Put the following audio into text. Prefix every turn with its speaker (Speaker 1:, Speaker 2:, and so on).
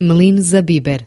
Speaker 1: Melina Zabiber.